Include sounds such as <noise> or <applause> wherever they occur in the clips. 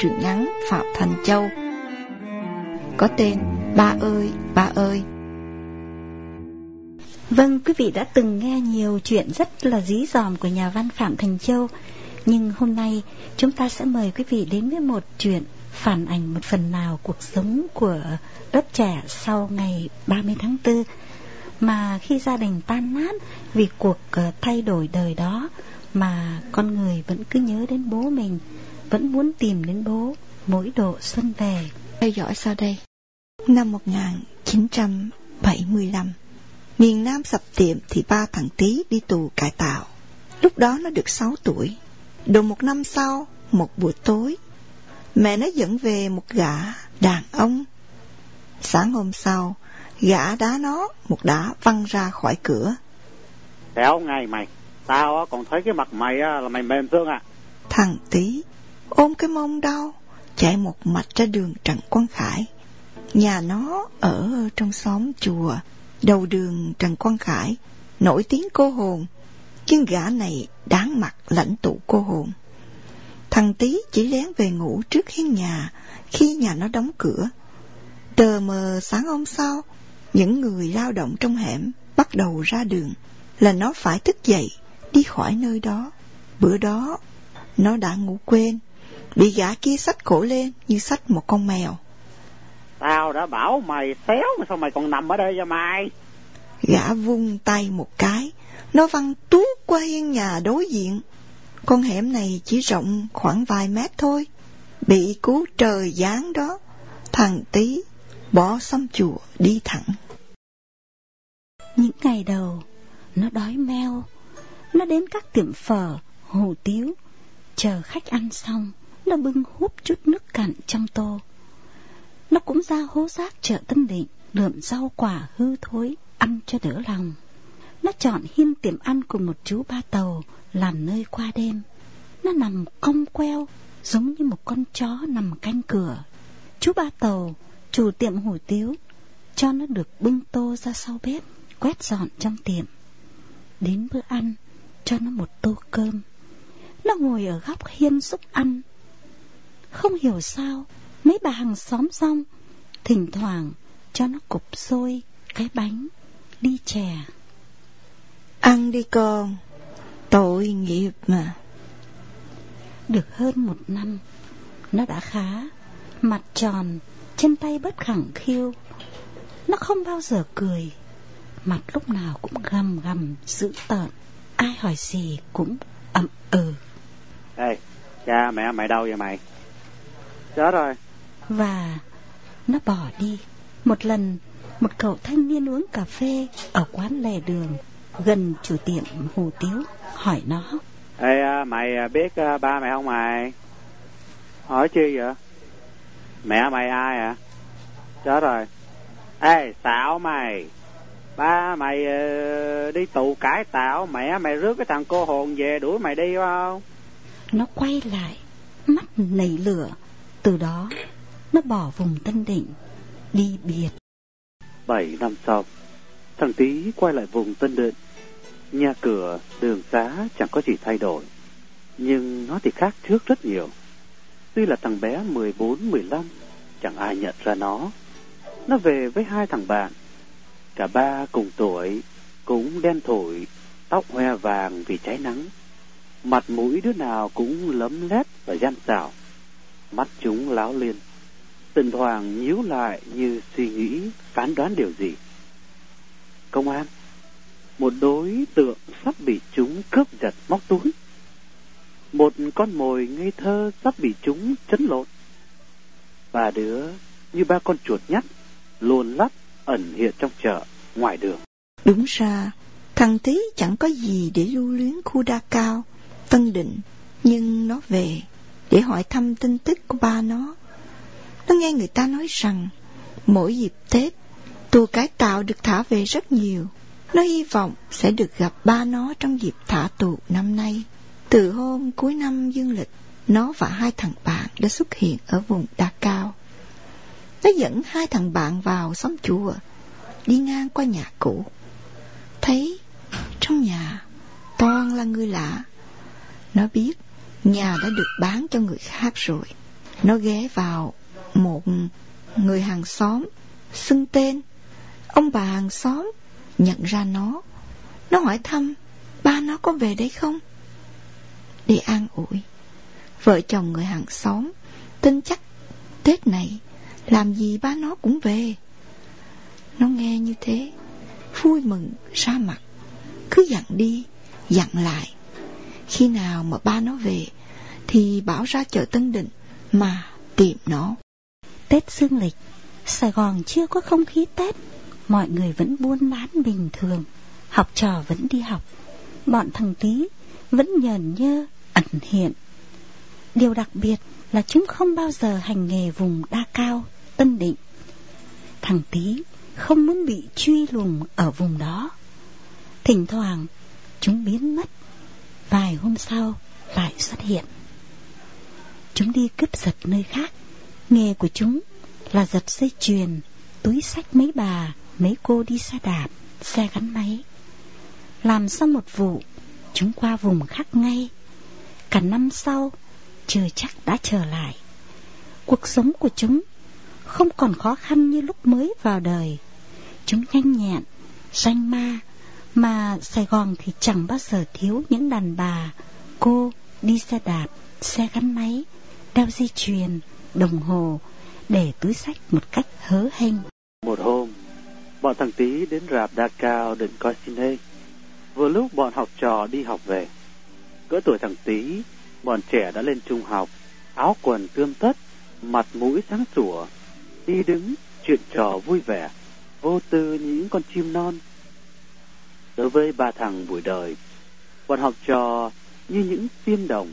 truyện ngắn Phạm Thành Châu. Có tên Ba ơi, ba ơi. Vâng, quý vị đã từng nghe nhiều chuyện rất là dí dòm của nhà văn Phạm Thành Châu, nhưng hôm nay chúng ta sẽ mời quý vị đến với một chuyện phản ảnh một phần nào cuộc sống của lớp trẻ sau ngày 30 tháng 4 mà khi gia đình tan nát vì cuộc ờ, thay đổi đời đó mà con người vẫn cứ nhớ đến bố mình, vẫn muốn tìm đến bố mỗi độ xuân về. Theo dõi sau đây. Năm 1975, miền Nam sập tiệm thì ba thằng Tý đi tù cải tạo. Lúc đó nó được 6 tuổi. Độ một năm sau, một buổi tối, mẹ nó dẫn về một gã đàn ông. Sáng hôm sau, gã đá nó một đá văng ra khỏi cửa. Kéo ngay mày, tao còn thấy cái mặt mày là mày mềm thương à. Thằng Tý ôm cái mông đau, chạy một mạch ra đường Trần Quang Khải. Nhà nó ở trong xóm chùa, đầu đường Trần Quang Khải, nổi tiếng cô hồn, nhưng gã này đáng mặt lãnh tụ cô hồn. Thằng Tý chỉ lén về ngủ trước hiên nhà khi nhà nó đóng cửa. Tờ mờ sáng hôm sau, những người lao động trong hẻm bắt đầu ra đường là nó phải thức dậy đi khỏi nơi đó. Bữa đó, nó đã ngủ quên, bị gã kia xách cổ lên như xách một con mèo. Tao đã bảo mày xéo mà sao mày còn nằm ở đây vậy mày? Gã vung tay một cái, nó văng tuốt qua hiên nhà đối diện. Con hẻm này chỉ rộng khoảng vài mét thôi. Bị cú trời giáng đó, thằng tí bỏ xăm chùa đi thẳng. Những ngày đầu, nó đói meo. Nó đến các tiệm phở, hủ tiếu, chờ khách ăn xong, nó bưng húp chút nước cạn trong tô. Nó cũng ra hố rác chợ Tân Định, lượm rau quả hư thối, ăn cho đỡ lòng. Nó chọn hiên tiệm ăn cùng một chú ba tàu làm nơi qua đêm. Nó nằm cong queo, giống như một con chó nằm canh cửa. Chú ba tàu, chủ tiệm hủ tiếu, cho nó được bưng tô ra sau bếp, quét dọn trong tiệm. Đến bữa ăn, cho nó một tô cơm. Nó ngồi ở góc hiên xúc ăn. Không hiểu sao, mấy bà hàng xóm xong, thỉnh thoảng cho nó cục xôi, cái bánh, đi chè. Ăn đi con, tội nghiệp mà. Được hơn một năm, nó đã khá, mặt tròn, chân tay bất khẳng khiu. Nó không bao giờ cười, mặt lúc nào cũng gầm gầm dữ tợn, ai hỏi gì cũng ậm ừ. Ê, cha mẹ mày đâu vậy mày? Chết rồi. Và nó bỏ đi. Một lần, một cậu thanh niên uống cà phê ở quán lề đường gần chủ tiệm hủ tiếu hỏi nó. Ê, à, mày à, biết à, ba mày không mày? Hỏi chi vậy? Mẹ mày ai à? Chết rồi. Ê, xạo mày. Ba mày đi tù cải tạo, mẹ mày rước cái thằng cô hồn về đuổi mày đi không? Nó quay lại, mắt nảy lửa. Từ đó, nó bỏ vùng Tân Định, đi biệt. Bảy năm sau, thằng Tý quay lại vùng Tân Định. Nhà cửa, đường xá chẳng có gì thay đổi. Nhưng nó thì khác trước rất nhiều. Tuy là thằng bé 14-15, chẳng ai nhận ra nó. Nó về với hai thằng bạn. Cả ba cùng tuổi, cũng đen thổi, tóc hoe vàng vì cháy nắng. Mặt mũi đứa nào cũng lấm lét và gian xảo. Mắt chúng láo liên. Tình thoảng nhíu lại như suy nghĩ, phán đoán điều gì. Công an, một đối tượng sắp bị chúng cướp giật móc túi. Một con mồi ngây thơ sắp bị chúng chấn lột. Ba đứa như ba con chuột nhắt, luôn lắp ẩn hiện trong chợ, ngoài đường. Đúng ra, thằng tí chẳng có gì để lưu luyến khu đa cao, Tân Định, nhưng nó về để hỏi thăm tin tức của ba nó. Nó nghe người ta nói rằng, mỗi dịp Tết, tù cải tạo được thả về rất nhiều. Nó hy vọng sẽ được gặp ba nó trong dịp thả tù năm nay. Từ hôm cuối năm dương lịch, nó và hai thằng bạn đã xuất hiện ở vùng Đa Cao. Nó dẫn hai thằng bạn vào xóm chùa, đi ngang qua nhà cũ. Thấy trong nhà toàn là người lạ. Nó biết nhà đã được bán cho người khác rồi. Nó ghé vào một người hàng xóm, xưng tên. Ông bà hàng xóm nhận ra nó. Nó hỏi thăm, ba nó có về đấy không? Để an ủi. Vợ chồng người hàng xóm tin chắc Tết này làm gì ba nó cũng về. Nó nghe như thế, vui mừng ra mặt, cứ dặn đi, dặn lại. Khi nào mà ba nó về, thì bảo ra chợ Tân Định mà tìm nó. Tết dương lịch, Sài Gòn chưa có không khí Tết, mọi người vẫn buôn bán bình thường, học trò vẫn đi học, bọn thằng tí vẫn nhờn nhơ, ẩn hiện. Điều đặc biệt là chúng không bao giờ hành nghề vùng đa cao, tân định. Thằng tí không muốn bị truy lùng ở vùng đó. Thỉnh thoảng, chúng biến mất, vài hôm sau lại xuất hiện. Chúng đi cướp giật nơi khác, nghề của chúng là giật dây chuyền, túi sách mấy bà, mấy cô đi xe đạp, xe gắn máy. Làm xong một vụ, chúng qua vùng khác ngay. Cả năm sau, chưa chắc đã trở lại. Cuộc sống của chúng không còn khó khăn như lúc mới vào đời. Chúng nhanh nhẹn, ranh ma, mà Sài Gòn thì chẳng bao giờ thiếu những đàn bà, cô đi xe đạp, xe gắn máy, đeo dây chuyền, đồng hồ, để túi sách một cách hớ hênh. Một hôm, bọn thằng Tý đến rạp đa cao định coi cine. Vừa lúc bọn học trò đi học về. Cỡ tuổi thằng Tý, bọn trẻ đã lên trung học, áo quần tươm tất, mặt mũi sáng sủa, đi đứng, chuyện trò vui vẻ, vô tư như những con chim non. Đối với ba thằng buổi đời, bọn học trò như những tiên đồng,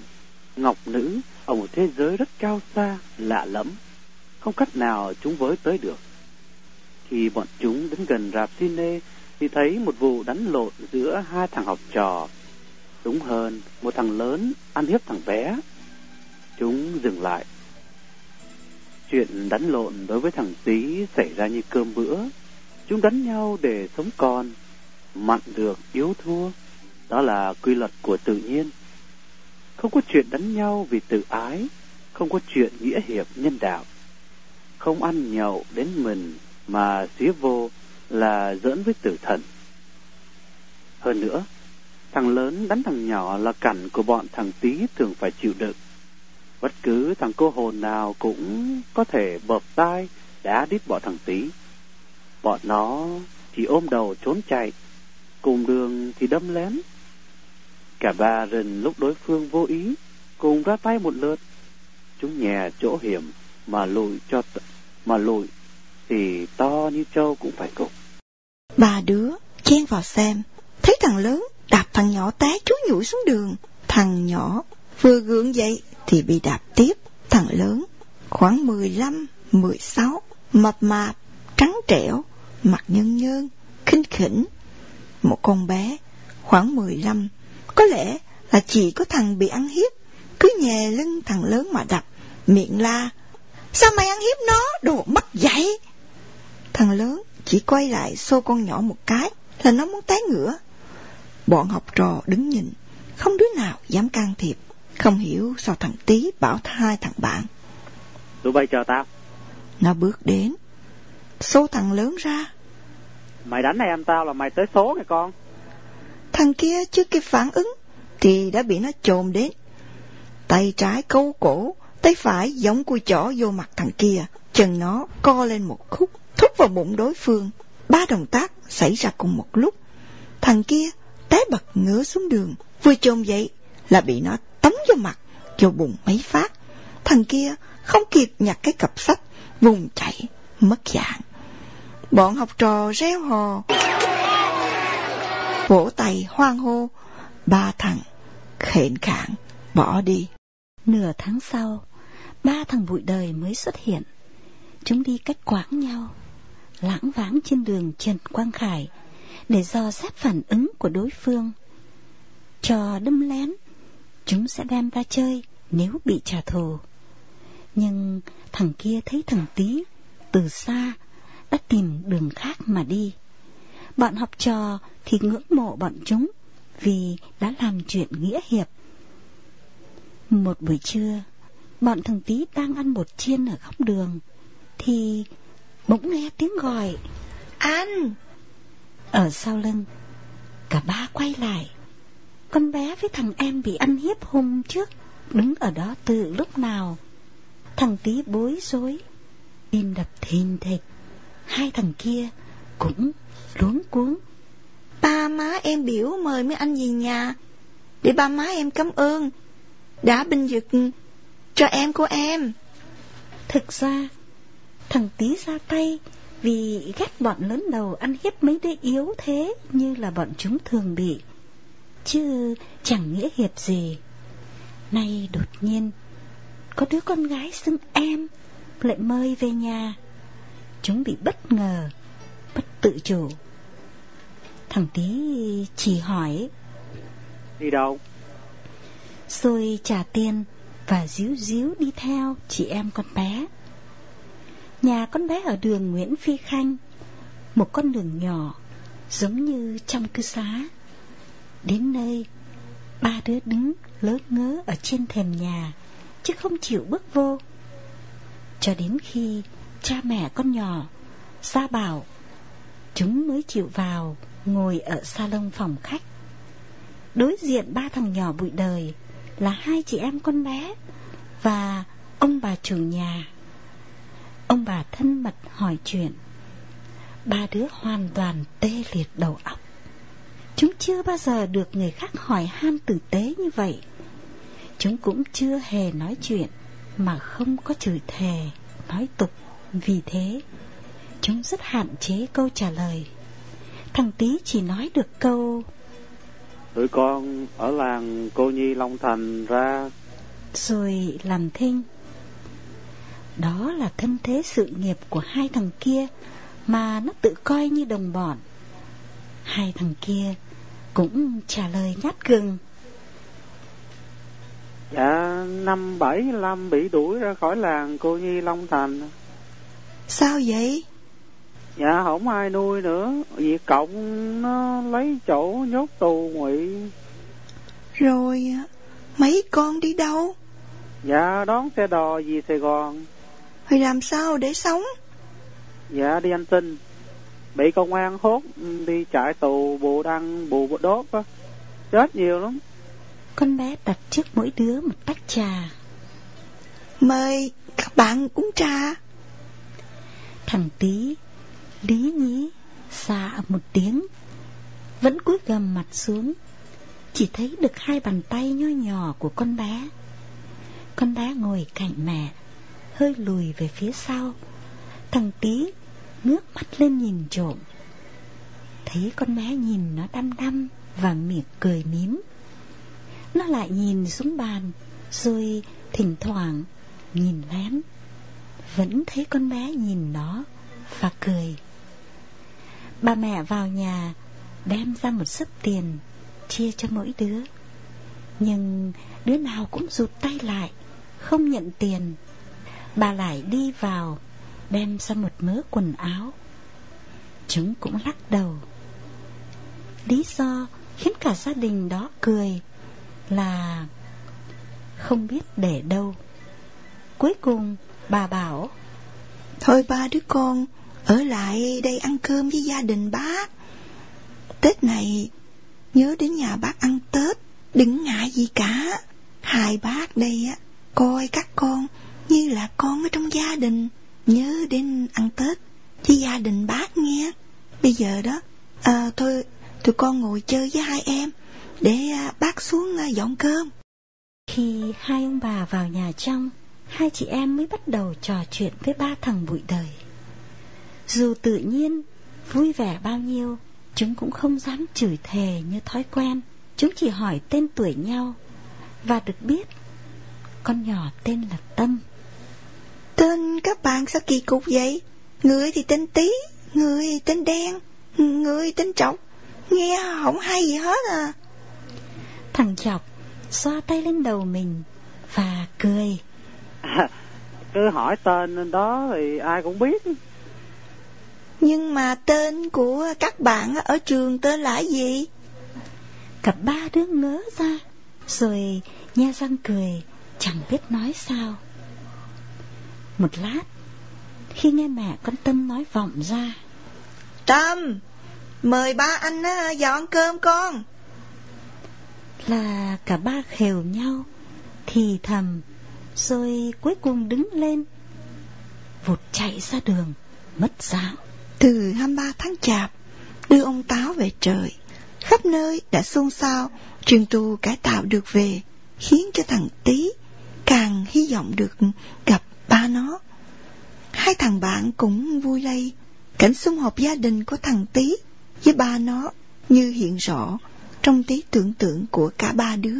ngọc nữ ở một thế giới rất cao xa, lạ lẫm, không cách nào chúng với tới được. Khi bọn chúng đến gần rạp cine thì thấy một vụ đánh lộn giữa hai thằng học trò. Đúng hơn, một thằng lớn ăn hiếp thằng bé. Chúng dừng lại. Chuyện đánh lộn đối với thằng tí xảy ra như cơm bữa. Chúng đánh nhau để sống còn, mặn được yếu thua. Đó là quy luật của tự nhiên. Không có chuyện đánh nhau vì tự ái, không có chuyện nghĩa hiệp nhân đạo. Không ăn nhậu đến mình mà xía vô là giỡn với tử thần. Hơn nữa, thằng lớn đánh thằng nhỏ là cảnh của bọn thằng tí thường phải chịu đựng. Bất cứ thằng cô hồn nào cũng có thể bợp tai đá đít bọn thằng tí. Bọn nó chỉ ôm đầu trốn chạy, cùng đường thì đâm lén. Cả ba rình lúc đối phương vô ý, cùng ra tay một lượt. Chúng nhè chỗ hiểm mà lùi cho mà lùi thì to như trâu cũng phải cục. Ba đứa chen vào xem, thấy thằng lớn đạp thằng nhỏ té chúi nhủi xuống đường. Thằng nhỏ vừa gượng dậy thì bị đạp tiếp. Thằng lớn khoảng 15, 16, mập mạp, trắng trẻo, mặt nhân nhơn, khinh khỉnh. Một con bé khoảng 15, có lẽ là chỉ có thằng bị ăn hiếp, cứ nhè lưng thằng lớn mà đập, miệng la. Sao mày ăn hiếp nó, đồ mất dạy? Thằng lớn chỉ quay lại xô con nhỏ một cái là nó muốn té ngửa. Bọn học trò đứng nhìn, không đứa nào dám can thiệp. Không hiểu sao thằng Tý bảo hai thằng bạn. Tụi bay chờ tao. Nó bước đến, xô thằng lớn ra. Mày đánh em tao là mày tới số này con. Thằng kia chưa kịp phản ứng, thì đã bị nó trồm đến. Tay trái câu cổ, tay phải giống cùi chỏ vô mặt thằng kia. Chân nó co lên một khúc, thúc vào bụng đối phương. Ba động tác xảy ra cùng một lúc. Thằng kia té bật ngửa xuống đường, vừa trồm dậy là bị nó tống vô mặt, vô bụng mấy phát. Thằng kia không kịp nhặt cái cặp sách, vùng chạy, mất dạng. Bọn học trò reo hò, vỗ tay hoang hô, ba thằng khện khạng bỏ đi. Nửa tháng sau, ba thằng bụi đời mới xuất hiện. Chúng đi cách quãng nhau, lãng vãng trên đường Trần Quang Khải để do xét phản ứng của đối phương. Trò đâm lén, chúng sẽ đem ra chơi nếu bị trả thù. Nhưng thằng kia thấy thằng tí từ xa đã tìm đường khác mà đi. Bọn học trò thì ngưỡng mộ bọn chúng vì đã làm chuyện nghĩa hiệp. Một buổi trưa, bọn thằng tí đang ăn bột chiên ở góc đường, thì bỗng nghe tiếng gọi. Anh! Ở sau lưng, cả ba quay lại. Con bé với thằng em bị ăn hiếp hôm trước, đứng ở đó từ lúc nào. Thằng tí bối rối, tim đập thình thịch. Hai thằng kia cũng luống cuống. Ba má em biểu mời mấy anh về nhà, để ba má em cảm ơn, đã binh vực cho em của em. Thực ra, thằng tí ra tay vì ghét bọn lớn đầu ăn hiếp mấy đứa yếu thế như là bọn chúng thường bị. Chứ chẳng nghĩa hiệp gì. Nay đột nhiên, có đứa con gái xưng em lại mời về nhà. Chúng bị bất ngờ, bất tự chủ. Thằng tí chỉ hỏi Đi đâu? Rồi trả tiền và díu díu đi theo chị em con bé. Nhà con bé ở đường Nguyễn Phi Khanh, một con đường nhỏ, giống như trong cư xá. Đến nơi, ba đứa đứng lớn ngớ ở trên thềm nhà, chứ không chịu bước vô. Cho đến khi cha mẹ con nhỏ ra bảo, chúng mới chịu vào ngồi ở salon phòng khách. Đối diện ba thằng nhỏ bụi đời là hai chị em con bé và ông bà chủ nhà. Ông bà thân mật hỏi chuyện. Ba đứa hoàn toàn tê liệt đầu óc. Chúng chưa bao giờ được người khác hỏi han tử tế như vậy. Chúng cũng chưa hề nói chuyện mà không có chửi thề, nói tục. Vì thế, chúng rất hạn chế câu trả lời. Thằng Tý chỉ nói được câu Tụi con ở làng cô Nhi Long Thành ra. Rồi làm thinh. Đó là thân thế sự nghiệp của hai thằng kia Mà nó tự coi như đồng bọn. Hai thằng kia cũng trả lời nhát gừng. Dạ năm bảy năm bị đuổi ra khỏi làng cô Nhi Long Thành Sao vậy? Dạ không ai nuôi nữa. Việt Cộng nó lấy chỗ nhốt tù ngụy. Rồi mấy con đi đâu? Dạ đón xe đò về Sài Gòn. Rồi làm sao để sống? Dạ đi ăn xin Bị công an hốt đi trại tù bù đăng bù đốt á. Chết nhiều lắm. Con bé đặt trước mỗi đứa một tách trà. Mời các bạn uống trà Thằng tí Lý nhí xa một tiếng, Vẫn cúi gầm mặt xuống, Chỉ thấy được hai bàn tay nho nhỏ của con bé. Con bé ngồi cạnh mẹ, Hơi lùi về phía sau. Thằng tí ngước mắt lên nhìn trộm. Thấy con bé nhìn nó đăm đăm Và miệng cười mím. Nó lại nhìn xuống bàn, Rồi thỉnh thoảng nhìn lén. Vẫn thấy con bé nhìn nó Và cười. Bà mẹ vào nhà, Đem ra một sấp tiền Chia cho mỗi đứa. Nhưng đứa nào cũng rụt tay lại, Không nhận tiền. Bà lại đi vào, Đem ra một mớ quần áo. Chúng cũng lắc đầu. Lý do khiến cả gia đình đó cười Là Không biết để đâu. Cuối cùng bà bảo Thôi ba đứa con ở lại đây ăn cơm với gia đình bác. Tết này nhớ đến nhà bác ăn Tết, đừng ngại gì cả. Hai bác đây á, coi các con như là con ở trong gia đình, nhớ đến ăn Tết với gia đình bác nghe. Bây giờ đó, à, thôi tụi con ngồi chơi với hai em, để à, bác xuống à, dọn cơm. Khi hai ông bà vào nhà trong, hai chị em mới bắt đầu trò chuyện với ba thằng bụi đời. Dù tự nhiên, vui vẻ bao nhiêu, chúng cũng không dám chửi thề như thói quen. Chúng chỉ hỏi tên tuổi nhau và được biết con nhỏ tên là Tâm. Tên các bạn sao kỳ cục vậy? Người thì tên Tí, người tên Đen, người tên Trọc. Nghe không hay gì hết à. Thằng Chọc xoa tay lên đầu mình và cười. À, <laughs> cứ hỏi tên đó thì ai cũng biết. Nhưng mà tên của các bạn ở trường tên là gì? Cả ba đứa ngớ ra, rồi nha răng cười, chẳng biết nói sao. Một lát, khi nghe mẹ con Tâm nói vọng ra. Tâm, mời ba anh dọn cơm con. Là cả ba khều nhau, thì thầm, rồi cuối cùng đứng lên, vụt chạy ra đường, mất dạng. Từ 23 tháng chạp, đưa ông Táo về trời, khắp nơi đã xôn xao, truyền tu cải tạo được về, khiến cho thằng Tý càng hy vọng được gặp ba nó. Hai thằng bạn cũng vui lây, cảnh xung họp gia đình của thằng Tý với ba nó như hiện rõ trong tí tưởng tượng của cả ba đứa.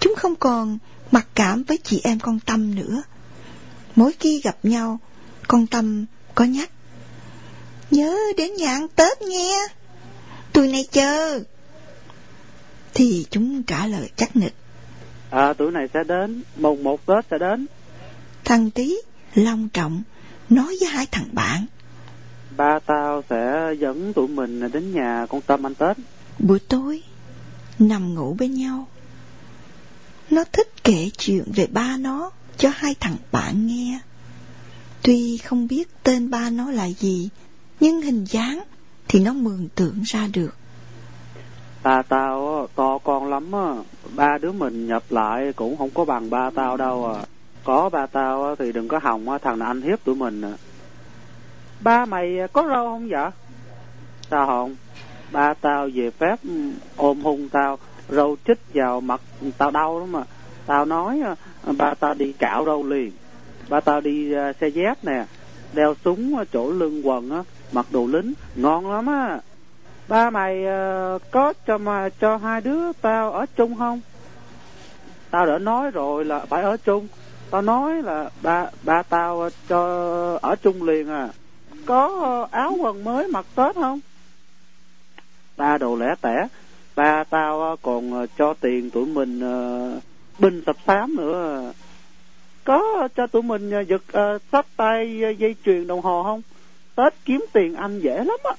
Chúng không còn mặc cảm với chị em con Tâm nữa. Mỗi khi gặp nhau, con Tâm có nhắc. Nhớ đến nhà ăn Tết nghe. Tụi này chờ. Thì chúng trả lời chắc nịch. À, tuổi này sẽ đến, mùng một Tết sẽ đến. Thằng Tý long trọng nói với hai thằng bạn. Ba tao sẽ dẫn tụi mình đến nhà con Tâm ăn Tết. Buổi tối, nằm ngủ bên nhau. Nó thích kể chuyện về ba nó cho hai thằng bạn nghe. Tuy không biết tên ba nó là gì, nhưng hình dáng thì nó mường tượng ra được. Ba tao to con lắm á, ba đứa mình nhập lại cũng không có bằng ba tao đâu à. Có ba tao thì đừng có hòng thằng nào anh hiếp tụi mình à. Ba mày có râu không vậy? Sao không? Ba tao về phép ôm hung tao, râu chích vào mặt tao đau lắm mà. Tao nói à, ba tao đi cạo râu liền. Ba tao đi à, xe dép nè, đeo súng chỗ lưng quần á, mặc đồ lính, ngon lắm á. Ba mày à, có cho mà cho hai đứa tao ở chung không? Tao đã nói rồi là phải ở chung. Tao nói là ba ba tao cho ở chung liền à. Có áo quần mới mặc Tết không? Ba đồ lẻ tẻ. Ba tao còn ờ, cho tiền tụi mình uh, binh tập xám nữa. Có cho tụi mình ờ, giật uh, sách tay dây chuyền đồng hồ không? Tết kiếm tiền anh dễ lắm á.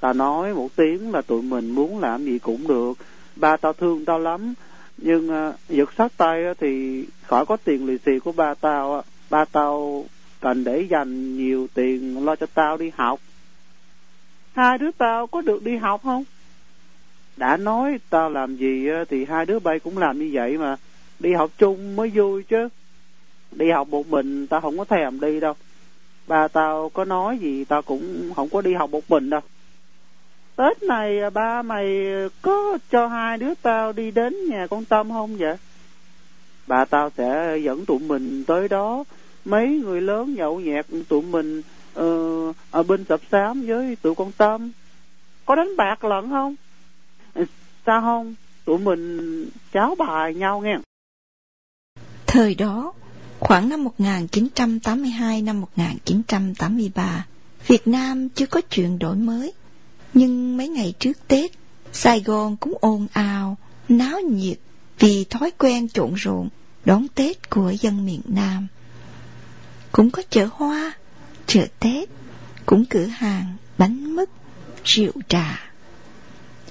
ta nói một tiếng là tụi mình muốn làm gì cũng được. Ba tao thương tao lắm nhưng uh, giật sát tay uh, thì khỏi có tiền lì xì của ba tao uh, ba tao cần để dành nhiều tiền lo cho tao đi học hai đứa tao có được đi học không đã nói tao làm gì thì hai đứa bay cũng làm như vậy mà đi học chung mới vui chứ đi học một mình tao không có thèm đi đâu ba tao có nói gì tao cũng không có đi học một mình đâu Tết này à, ba mày có cho hai đứa tao đi đến nhà con Tâm không vậy? Bà tao sẽ dẫn tụi mình tới đó. Mấy người lớn nhậu nhẹt tụi mình uh, ở bên sập xám với tụi con Tâm. Có đánh bạc lận không? Sao không? Tụi mình cháo bài nhau nghe. Thời đó, khoảng năm 1982 năm 1983, Việt Nam chưa có chuyện đổi mới nhưng mấy ngày trước Tết, Sài Gòn cũng ồn ào, náo nhiệt vì thói quen trộn rộn đón Tết của dân miền Nam. Cũng có chợ hoa, chợ Tết, cũng cửa hàng bánh mứt, rượu trà.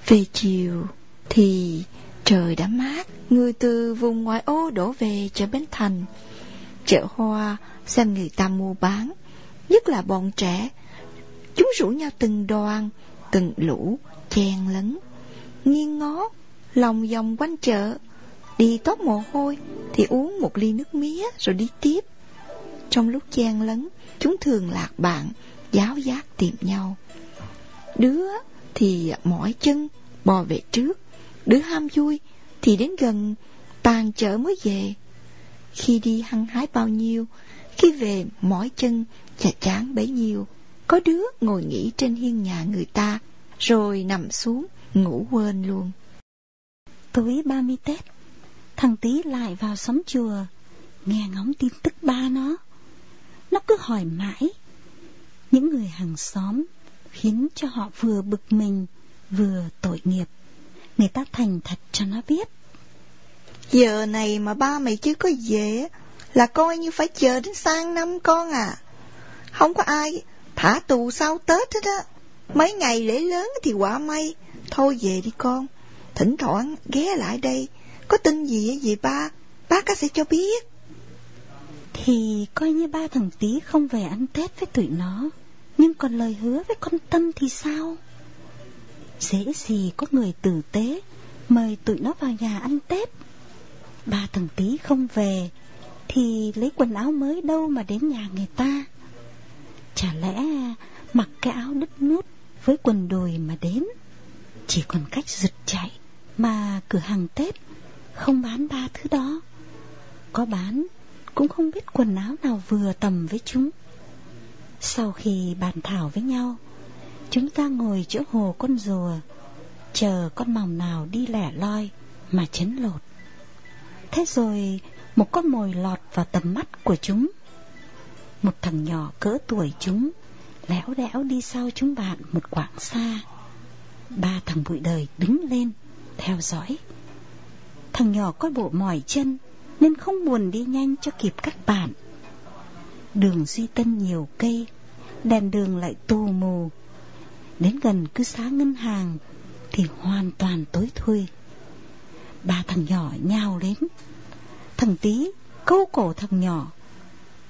Về chiều thì trời đã mát, người từ vùng ngoại ô đổ về chợ Bến Thành. Chợ hoa xem người ta mua bán, nhất là bọn trẻ. Chúng rủ nhau từng đoàn, từng lũ chen lấn. Nghiêng ngó lòng vòng quanh chợ. Đi tốt mồ hôi thì uống một ly nước mía rồi đi tiếp. Trong lúc chen lấn chúng thường lạc bạn giáo giác tìm nhau. Đứa thì mỏi chân bò về trước đứa ham vui thì đến gần tàn chợ mới về khi đi hăng hái bao nhiêu khi về mỏi chân chả chán bấy nhiêu có đứa ngồi nghỉ trên hiên nhà người ta, rồi nằm xuống, ngủ quên luôn. Tối ba mươi Tết, thằng Tý lại vào xóm chùa, nghe ngóng tin tức ba nó. Nó cứ hỏi mãi. Những người hàng xóm khiến cho họ vừa bực mình, vừa tội nghiệp. Người ta thành thật cho nó biết. Giờ này mà ba mày chưa có về, là coi như phải chờ đến sang năm con à. Không có ai Thả tù sau Tết hết á. Mấy ngày lễ lớn thì quả may. Thôi về đi con. Thỉnh thoảng ghé lại đây. Có tin gì về ba, bác sẽ cho biết. Thì coi như ba thằng tí không về ăn Tết với tụi nó Nhưng còn lời hứa với con Tâm thì sao Dễ gì có người tử tế, Mời tụi nó vào nhà ăn Tết. Ba thằng tí không về, Thì lấy quần áo mới đâu mà đến nhà người ta. Chả lẽ mặc cái áo đứt nút với quần đùi mà đến. Chỉ còn cách giật chạy Mà cửa hàng Tết không bán ba thứ đó. Có bán, cũng không biết quần áo nào vừa tầm với chúng. Sau khi bàn thảo với nhau Chúng ta ngồi chỗ hồ con rùa, Chờ con mòng nào đi lẻ loi Mà chấn lột. Thế rồi một con mồi lọt vào tầm mắt của chúng. Một thằng nhỏ cỡ tuổi chúng Léo đẽo đi sau chúng bạn một quãng xa. Ba thằng bụi đời đứng lên, Theo dõi. Thằng nhỏ có bộ mỏi chân Nên không buồn đi nhanh cho kịp các bạn. Đường Duy Tân nhiều cây, Đèn đường lại tù mù. Đến gần cứ xá ngân hàng Thì hoàn toàn tối thui. Ba thằng nhỏ nhào lên Thằng tí câu cổ thằng nhỏ.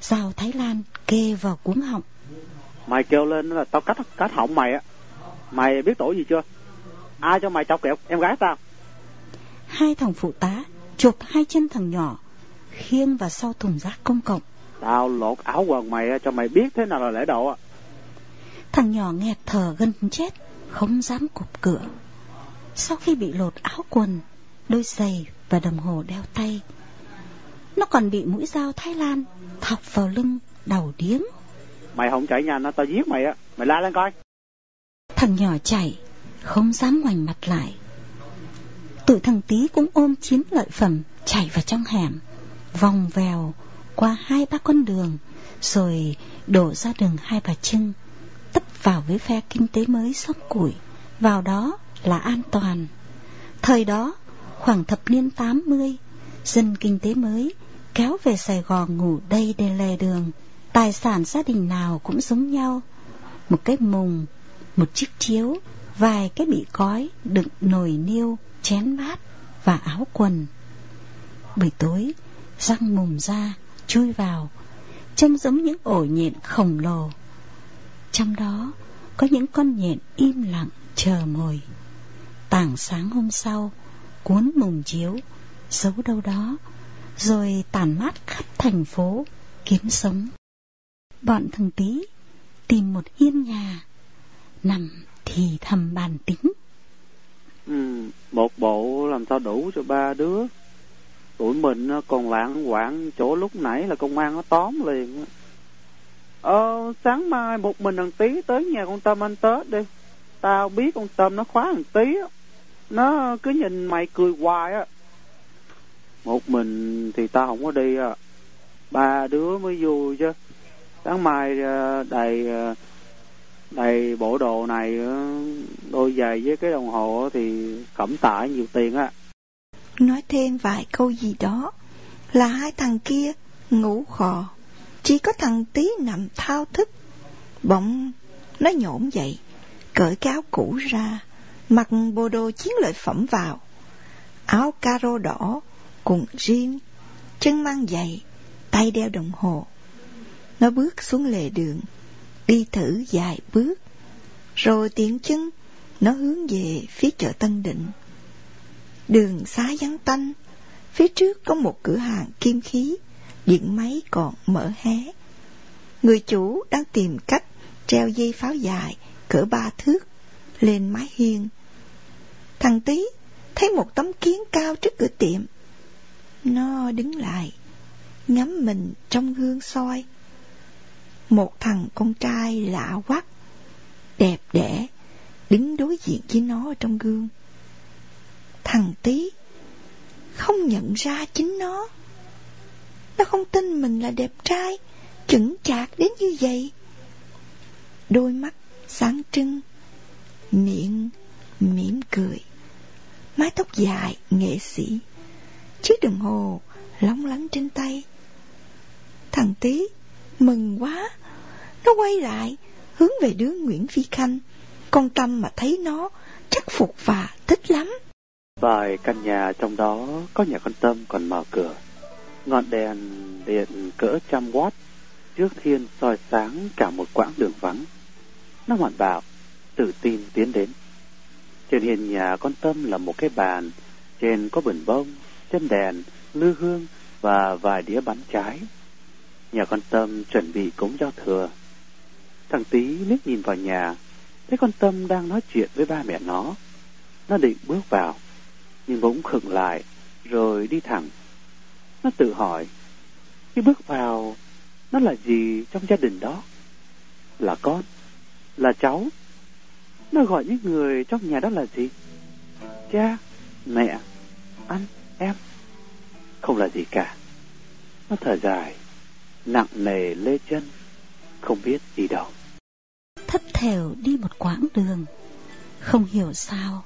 Dao Thái Lan kê vào cuống họng. Mày kêu lên là tao cắt cắt họng mày á. Mày biết tội gì chưa? Ai cho mày chọc kẹo? Em gái tao. Hai thằng phụ tá chụp hai chân thằng nhỏ Khiêng vào sau thùng rác công cộng. Tao lột áo quần mày cho mày biết thế nào là lễ độ Thằng nhỏ nghẹt thở gần chết Không dám cụp cửa. Sau khi bị lột áo quần Đôi giày và đồng hồ đeo tay Nó còn bị mũi dao Thái Lan Thọc vào lưng đầu điếng. Mày không chạy nhanh nó tao giết mày á. Mày la lên coi. Thằng nhỏ chạy Không dám ngoảnh mặt lại. Tụi thằng tí cũng ôm chiến lợi phẩm Chạy vào trong hẻm Vòng vèo Qua hai ba con đường Rồi đổ ra đường hai bà trưng vào với phe kinh tế mới sóc củi. Vào đó là an toàn. Thời đó, Khoảng thập niên 80 Dân kinh tế mới Kéo về Sài Gòn ngủ đây để lề đường. Tài sản gia đình nào cũng giống nhau. Một cái mùng, Một chiếc chiếu, Vài cái bị cói Đựng nồi niêu, Chén bát Và áo quần. Buổi tối, Răng mùng ra, Chui vào, Trông giống những ổ nhện khổng lồ. Trong đó Có những con nhện im lặng chờ mồi. Tảng sáng hôm sau Cuốn mùng chiếu Giấu đâu đó Rồi tàn mát khắp thành phố Kiếm sống. Bọn thằng tí tìm một yên nhà Nằm thì thầm bàn tính. Ừ, Một bộ làm sao đủ cho ba đứa. Tụi mình ờ, còn lãng quạng chỗ lúc nãy là công an nó tóm liền Ờ sáng mai một mình thằng tí tới nhà con Tâm ăn Tết đi. Tao biết con Tâm nó khóa thằng tí Nó cứ nhìn mày cười hoài á. Một mình thì tao không có đi à. Ba đứa mới vui chứ. Sáng mai ờ, đầy ờ, đầy bộ đồ này đôi giày với cái đồng hồ thì cẩm tải nhiều tiền á. Nói thêm vài câu gì đó là hai thằng kia ngủ khò chỉ có thằng tí nằm thao thức. Bỗng nó nhổn dậy cởi cái áo cũ ra mặc bộ đồ chiến lợi phẩm vào. Áo caro đỏ quần riêng chân mang giày tay đeo đồng hồ. Nó bước xuống lề đường, đi thử vài bước, rồi tiện chân, nó hướng về phía chợ Tân Định. Đường xá vắng tanh, phía trước có một cửa hàng kim khí, điện máy còn mở hé. Người chủ đang tìm cách treo dây pháo dài cỡ ba thước lên mái hiên. Thằng Tý thấy một tấm kiến cao trước cửa tiệm. Nó đứng lại, ngắm mình trong gương soi một thằng con trai lạ quắc, đẹp đẽ, đứng đối diện với nó trong gương. Thằng Tý không nhận ra chính nó. Nó không tin mình là đẹp trai, chững chạc đến như vậy. Đôi mắt sáng trưng, miệng mỉm cười, mái tóc dài nghệ sĩ, chiếc đồng hồ lóng lánh trên tay. Thằng tí mừng quá nó quay lại, hướng về đứa Nguyễn Phi Khanh. Con Tâm mà thấy nó, chắc phục và thích lắm. Vài căn nhà trong đó có nhà con Tâm còn mở cửa. Ngọn đèn điện cỡ trăm watt trước hiên soi sáng cả một quãng đường vắng. Nó hoàn bảo, tự tin tiến đến. Trên hiên nhà con Tâm là một cái bàn, trên có bẩn bông, chân đèn, lư hương và vài đĩa bánh trái. Nhà con Tâm chuẩn bị cúng giao thừa. Thằng Tý liếc nhìn vào nhà, thấy con Tâm đang nói chuyện với ba mẹ nó. Nó định bước vào, nhưng bỗng khựng lại, rồi đi thẳng. Nó tự hỏi, khi bước vào, nó là gì trong gia đình đó? Là con, là cháu. Nó gọi những người trong nhà đó là gì? Cha, mẹ, anh, em. Không là gì cả. Nó thở dài, nặng nề lê chân, không biết đi đâu. Thất thểu đi một quãng đường, không hiểu sao,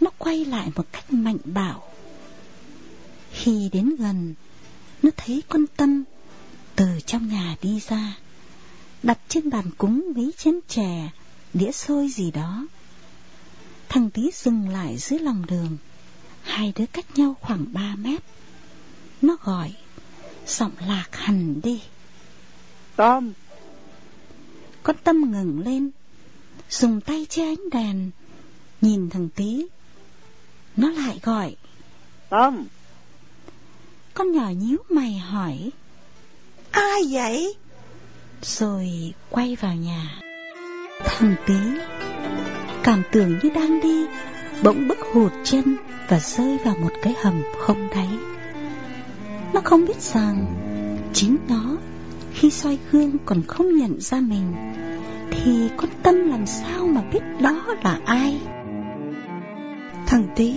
nó quay lại một cách mạnh bạo. Khi đến gần, nó thấy con Tâm từ trong nhà đi ra, đặt trên bàn cúng mấy chén chè, đĩa xôi gì đó. Thằng tí dừng lại dưới lòng đường, hai đứa cách nhau khoảng ba mét. Nó gọi, giọng lạc hẳn đi. Tâm! Con Tâm ngừng lên, dùng tay che ánh đèn, nhìn thằng tí. Nó lại gọi. Tâm! Con nhỏ nhíu mày hỏi. Ai vậy? Rồi quay vào nhà. Thằng tí cảm tưởng như đang đi, bỗng bức hụt chân và rơi vào một cái hầm không đáy. Nó không biết rằng chính nó khi soi gương còn không nhận ra mình thì con tâm làm sao mà biết đó là ai? Thằng tí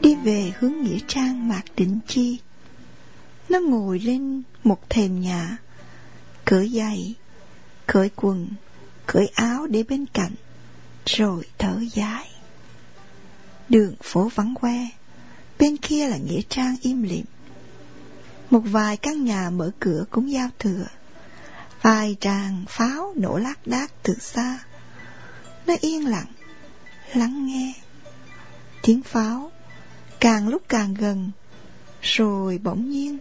đi về hướng nghĩa trang Mạc Định Chi. Nó ngồi lên một thềm nhà, cởi giày, cởi quần, cởi áo để bên cạnh, rồi thở dài. Đường phố vắng que, bên kia là nghĩa trang im lìm. Một vài căn nhà mở cửa cũng giao thừa, vài tràng pháo nổ lác đác từ xa. Nó yên lặng, lắng nghe. Tiếng pháo càng lúc càng gần, rồi bỗng nhiên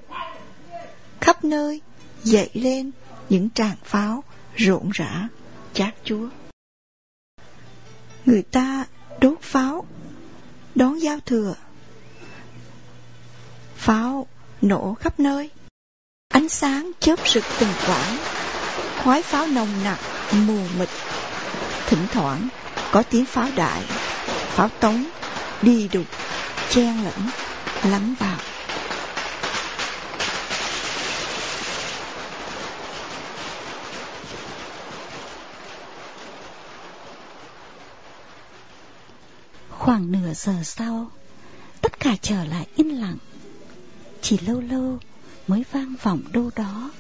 khắp nơi, dậy lên những tràng pháo rộn rã chát chúa. Người ta đốt pháo, đón giao thừa. Pháo nổ khắp nơi, ánh sáng chớp rực từng quãng. Khói pháo nồng nặc, mù mịt, thỉnh thoảng có tiếng pháo đại, pháo tống đi đục, chen lẫn, lắng vào. Khoảng nửa giờ sau, tất cả trở lại yên lặng. Chỉ lâu lâu mới vang vọng đâu đó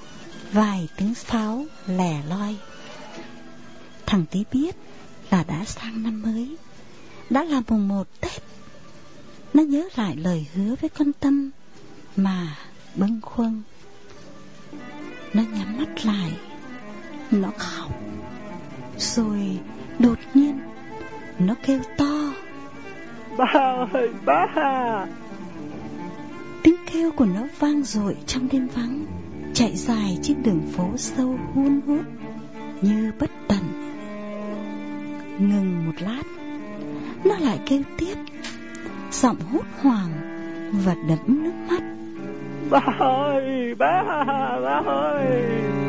vài tiếng pháo lẻ loi. Thằng tí biết là đã sang năm mới, đã là mùng một Tết. Nó nhớ lại lời hứa với con Tâm mà bâng khuâng. Nó nhắm mắt lại, nó khóc, rồi đột nhiên nó kêu to. Ba ơi, ba! Tiếng kêu của nó vang dội trong đêm vắng, chạy dài trên đường phố sâu hun hút như bất tận. Ngừng một lát, nó lại kêu tiếp, giọng hốt hoảng và đẫm nước mắt. Ba ơi, ba, ba ơi!